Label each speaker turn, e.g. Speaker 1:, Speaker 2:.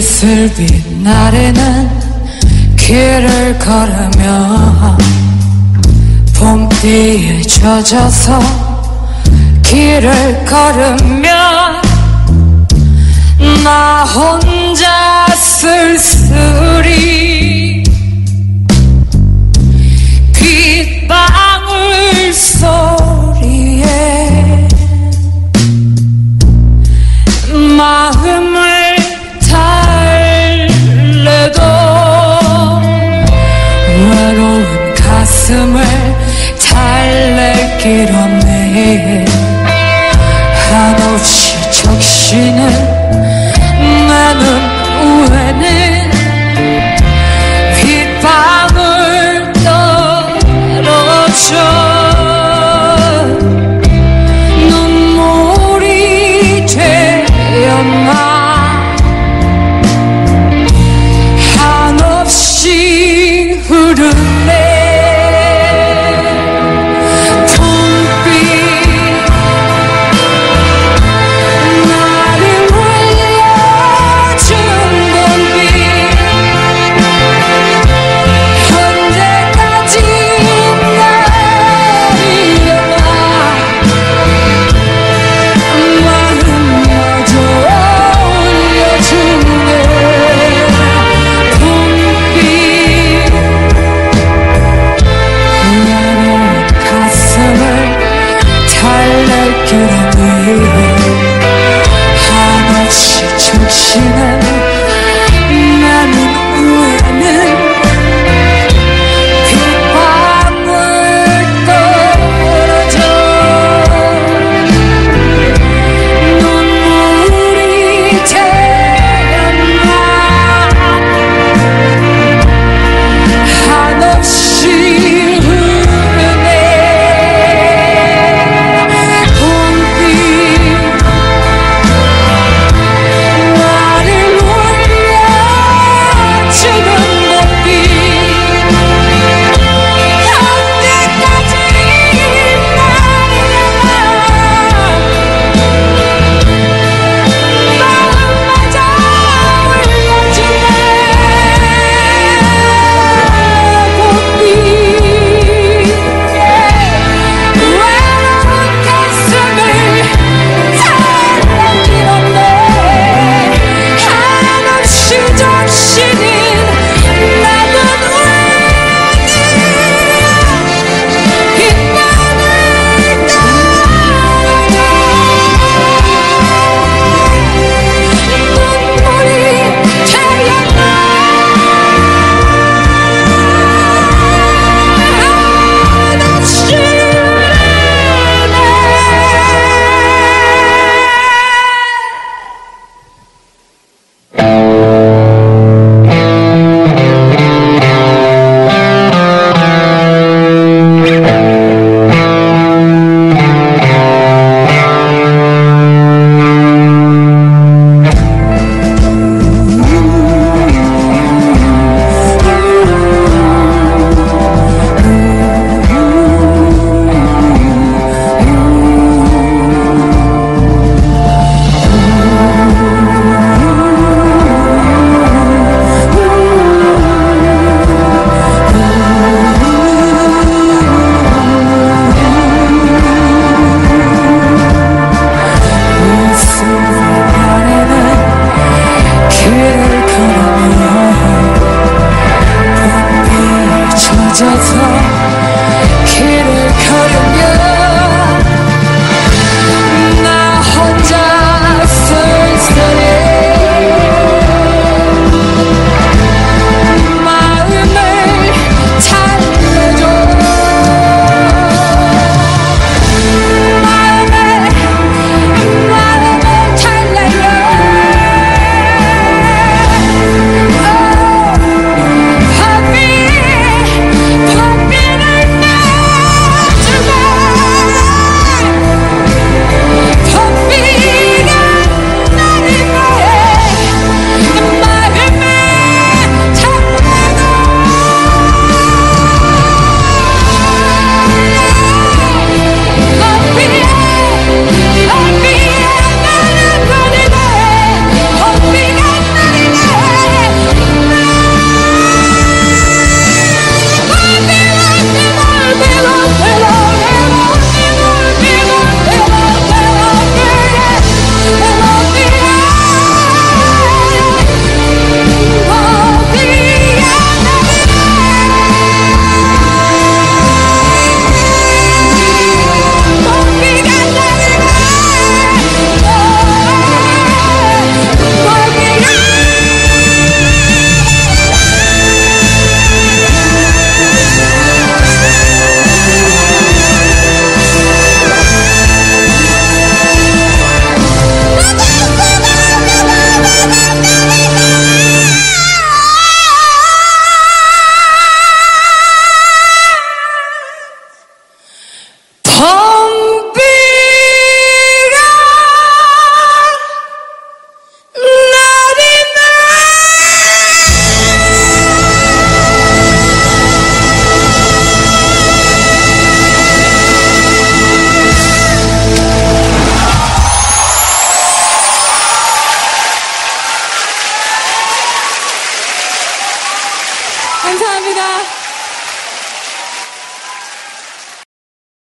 Speaker 1: 이슬빛 날에는 길을 걸으며 봄비에 젖어서 길을 걸으며 나 혼자 쓸쓸히